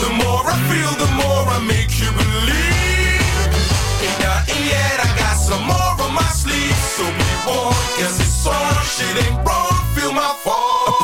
The more I feel, the more I make you believe. Ain't nothing yet, I got some more on my sleeve. So be warned, cause it's on, shit ain't wrong. Feel my fall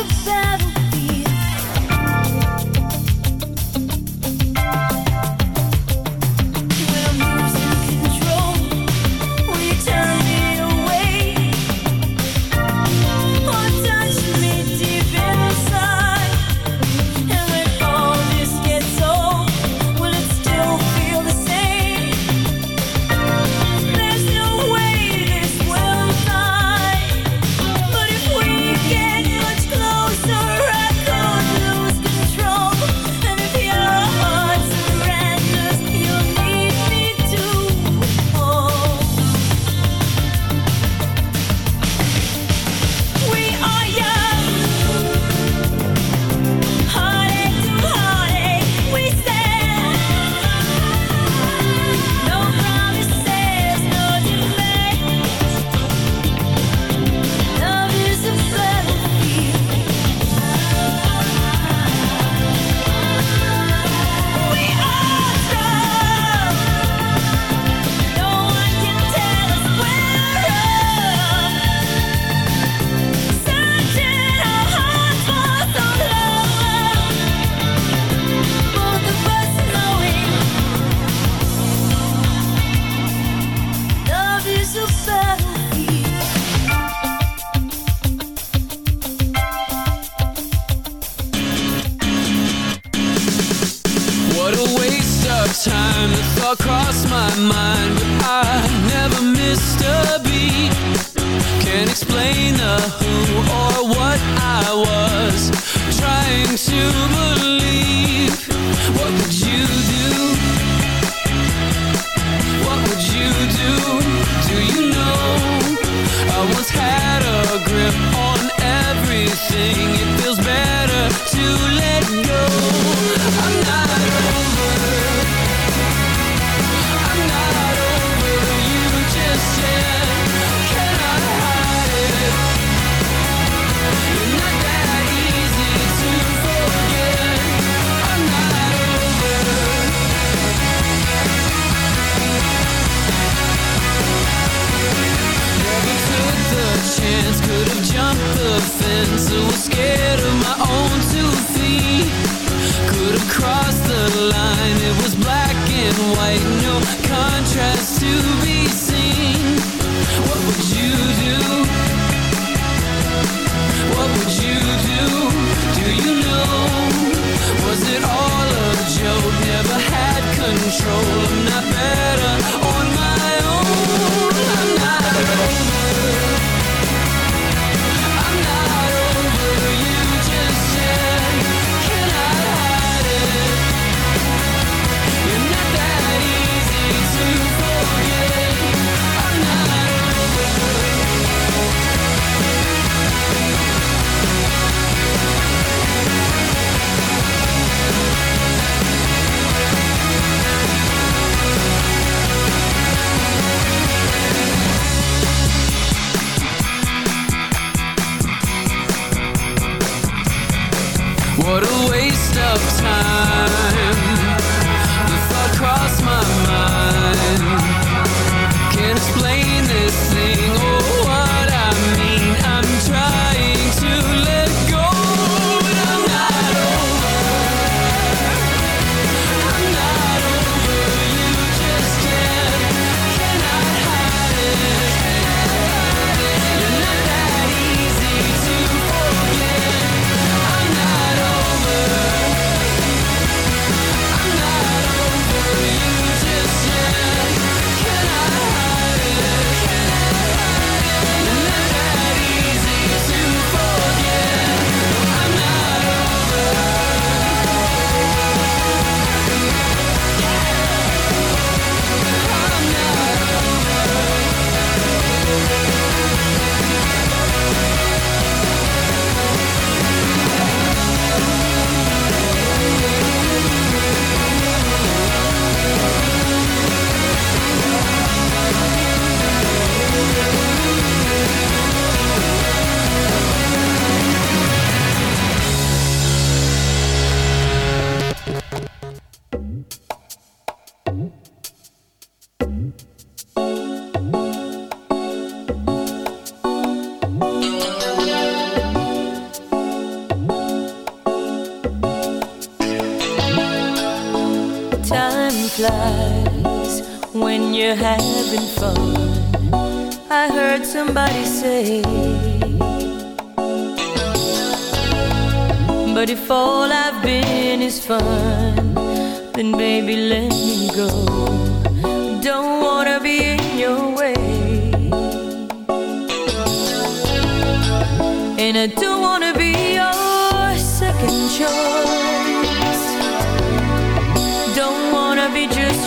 to battle.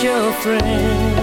Your friend.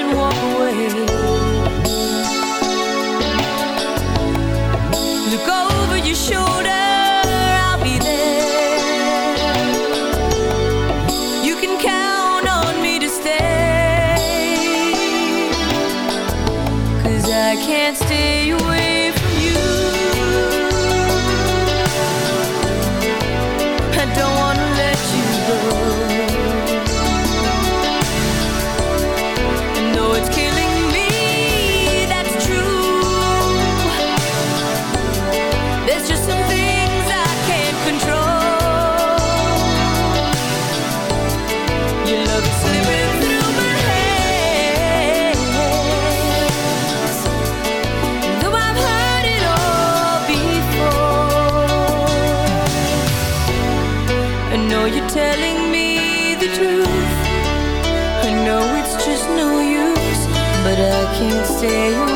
can't stay away. Stay.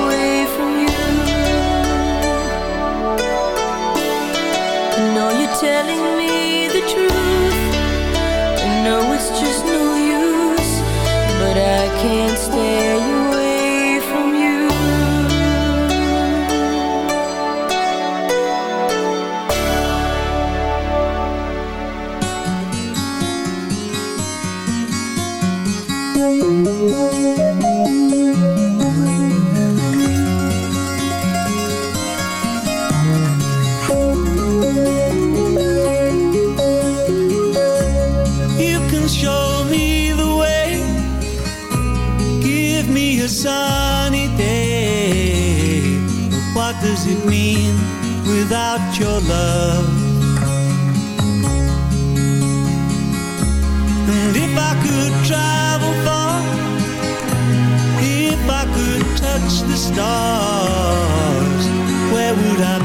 stars, where would I be?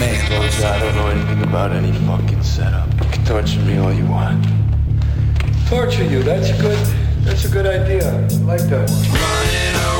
Man. Close, I don't know anything about any fucking setup. You can torture me all you want. Torture you, that's a good. That's a good idea. I like that one.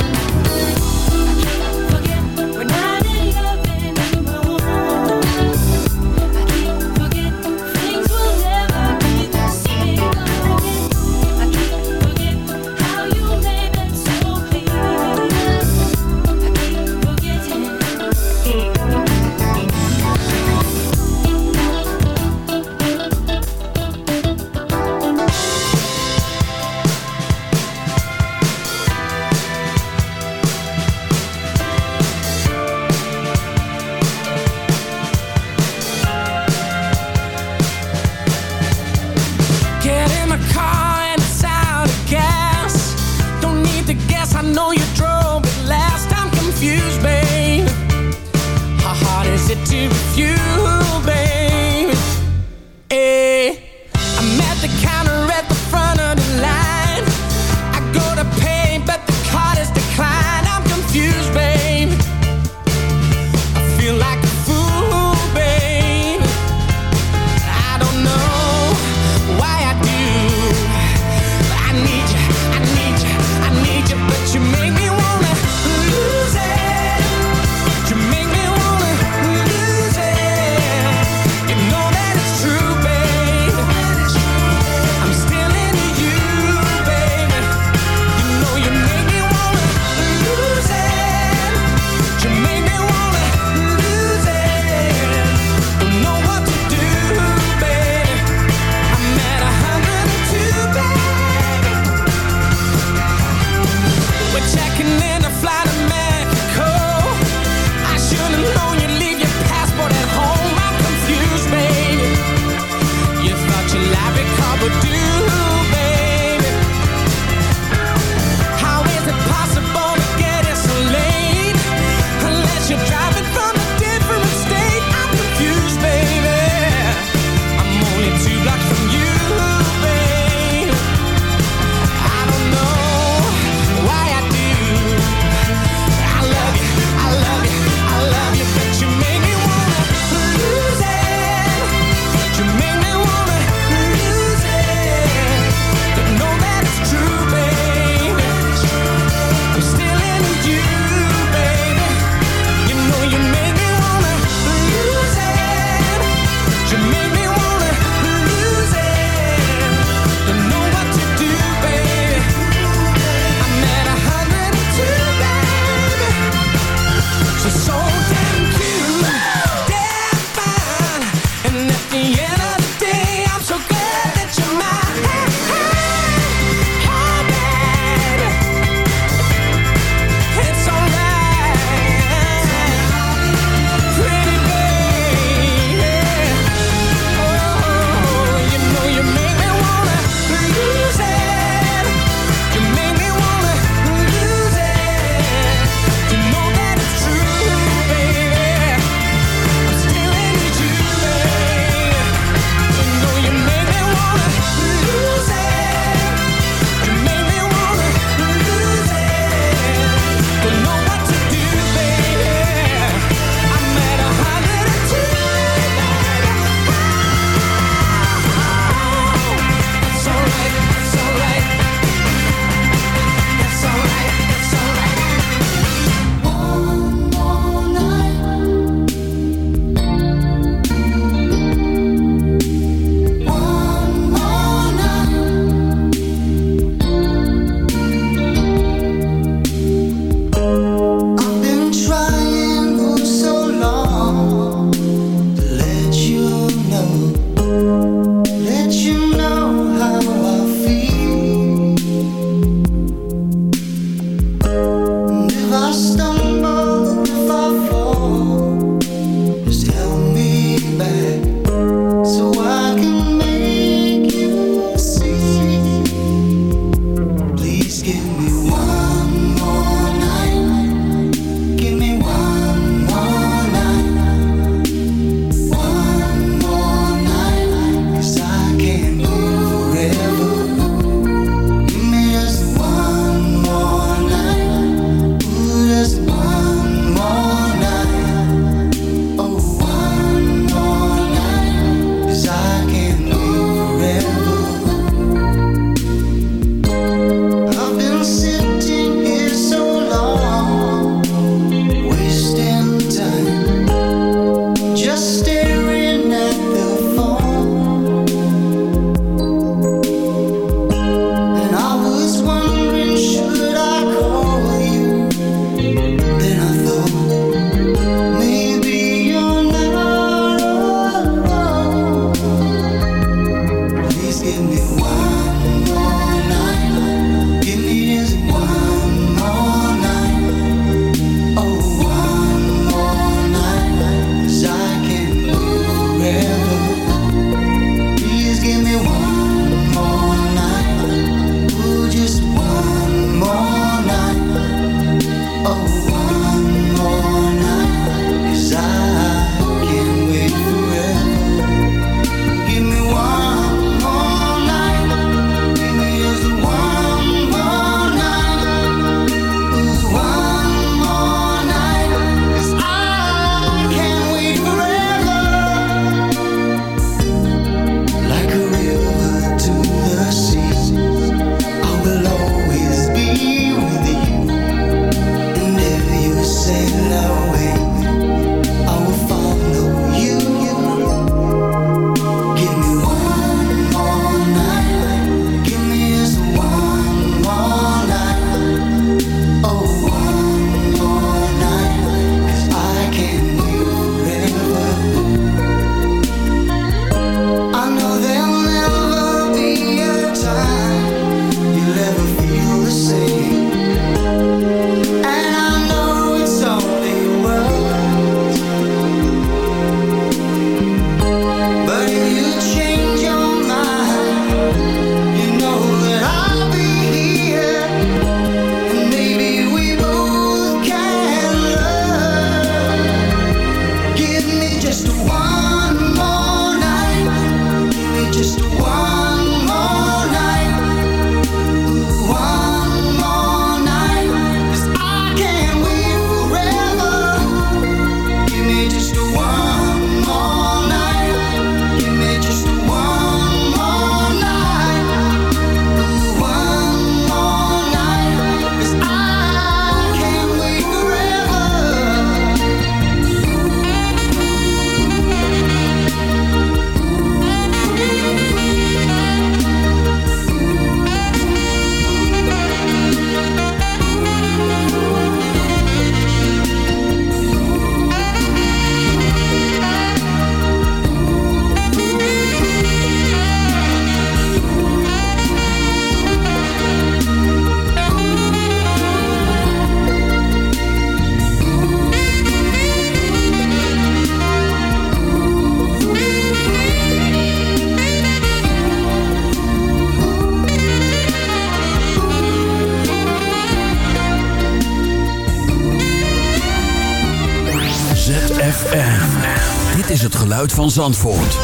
ZFM. Dit is het geluid van Zandvoort.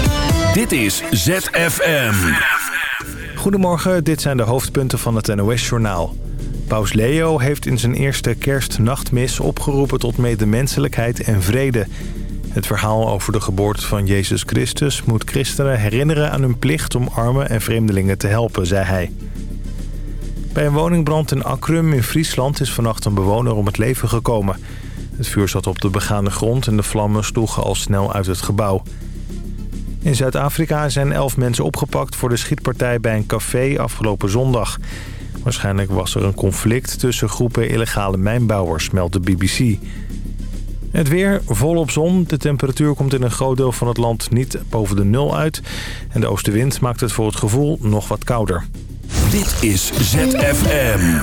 Dit is ZFM. Goedemorgen, dit zijn de hoofdpunten van het NOS-journaal. Paus Leo heeft in zijn eerste kerstnachtmis opgeroepen tot medemenselijkheid en vrede. Het verhaal over de geboorte van Jezus Christus moet christenen herinneren aan hun plicht om armen en vreemdelingen te helpen, zei hij. Bij een woningbrand in Akrum in Friesland is vannacht een bewoner om het leven gekomen. Het vuur zat op de begane grond en de vlammen sloegen al snel uit het gebouw. In Zuid-Afrika zijn elf mensen opgepakt voor de schietpartij bij een café afgelopen zondag. Waarschijnlijk was er een conflict tussen groepen illegale mijnbouwers, meldt de BBC. Het weer volop zon. De temperatuur komt in een groot deel van het land niet boven de nul uit. En de oostenwind maakt het voor het gevoel nog wat kouder. Dit is ZFM.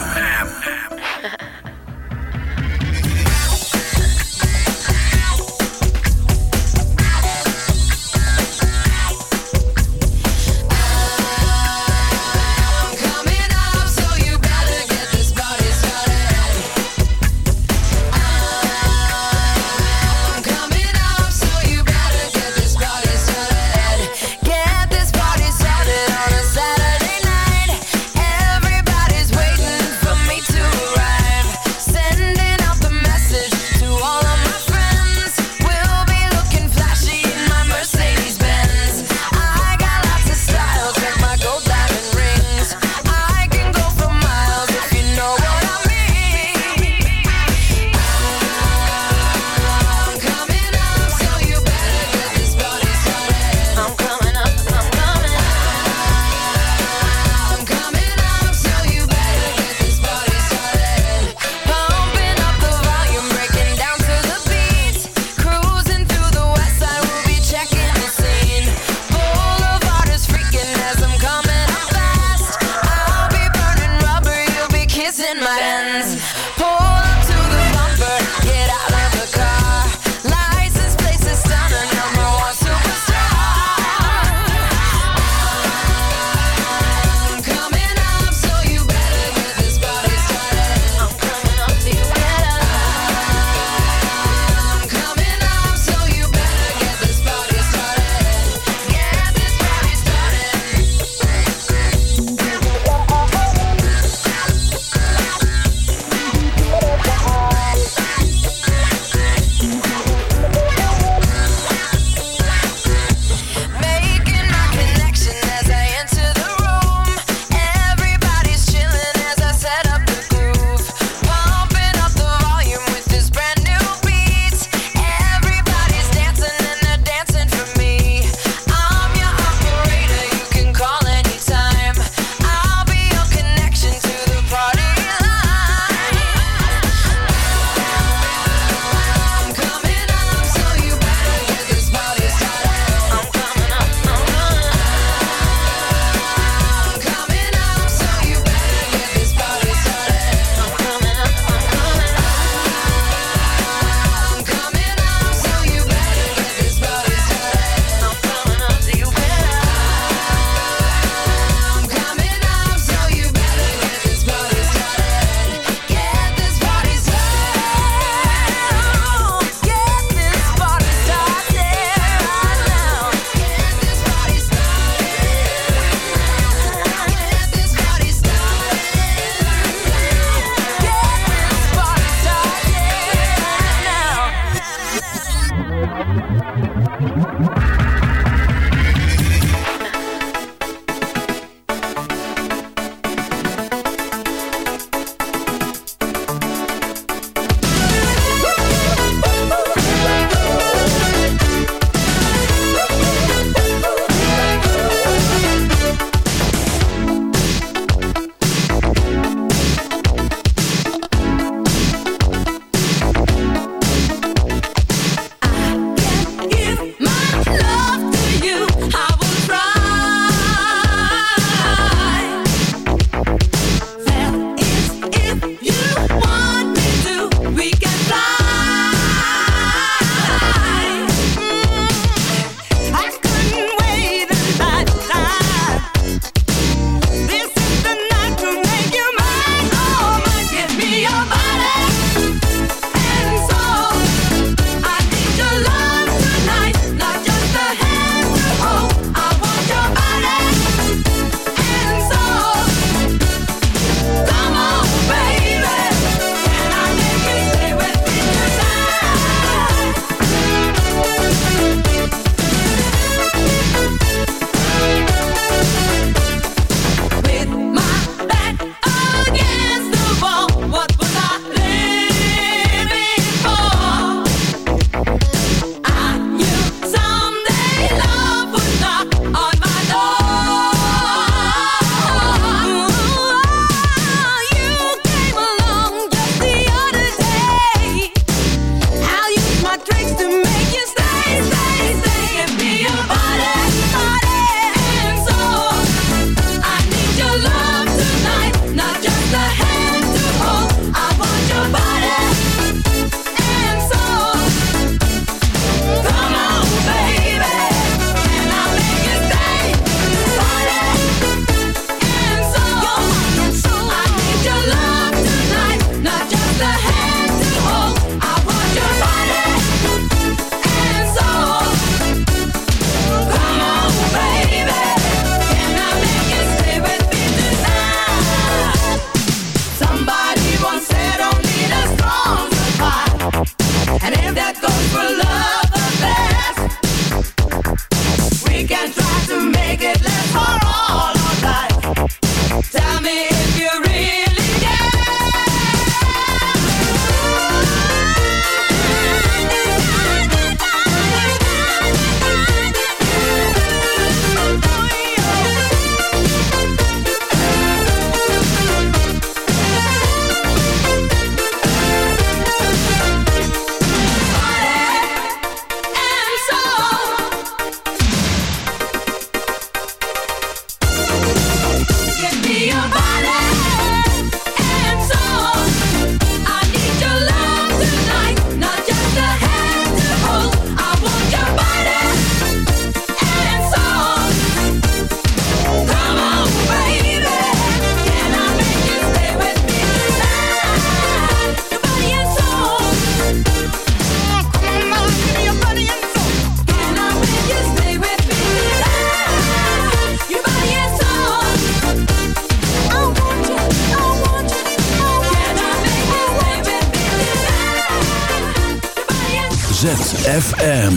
ZFM.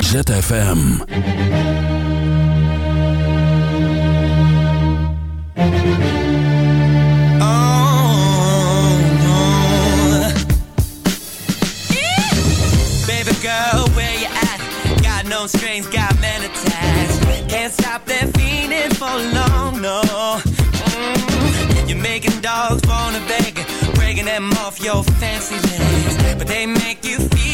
ZFM. Oh, no strings, got men attached. Can't stop that feeling for long, no. Mm. You're making dogs wanna beg, breaking them off your fancy legs, but they make you.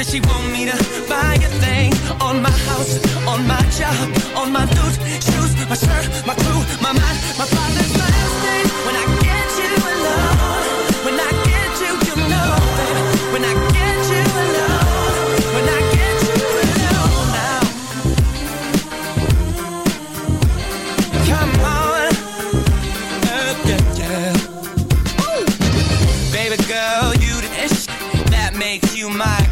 Said she want me to buy a thing. On my house, on my job, on my boots, shoes, my shirt, my crew, my mind, my father's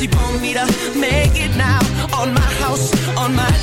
keep on me to make it now. On my house, on my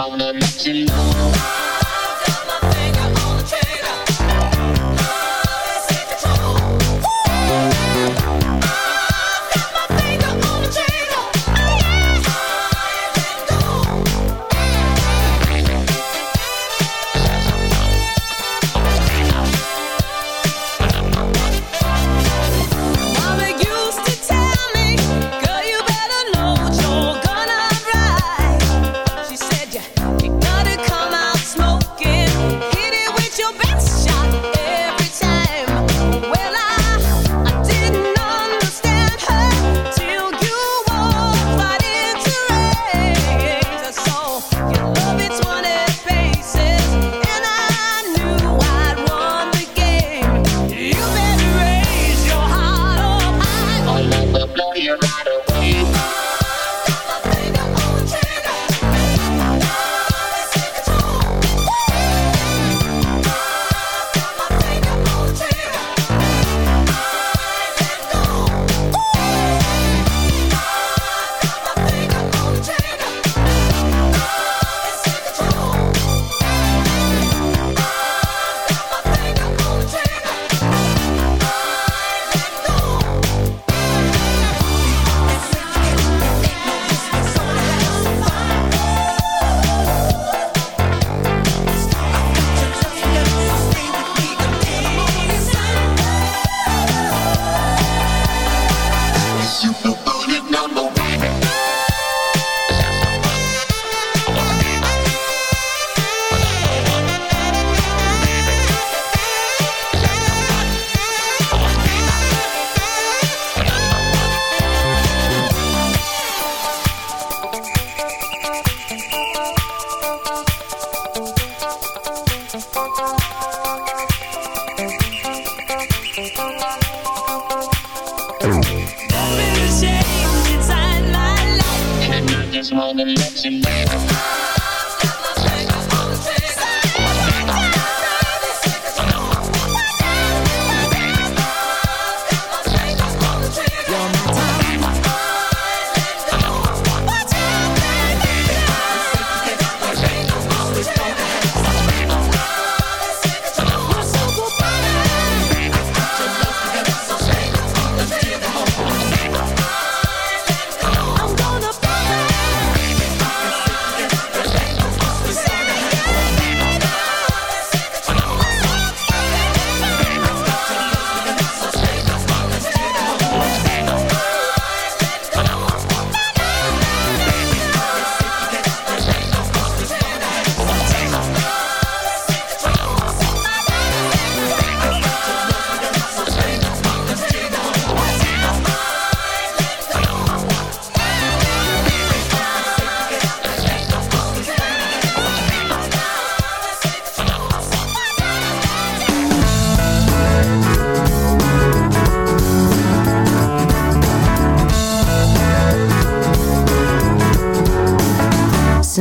Bye.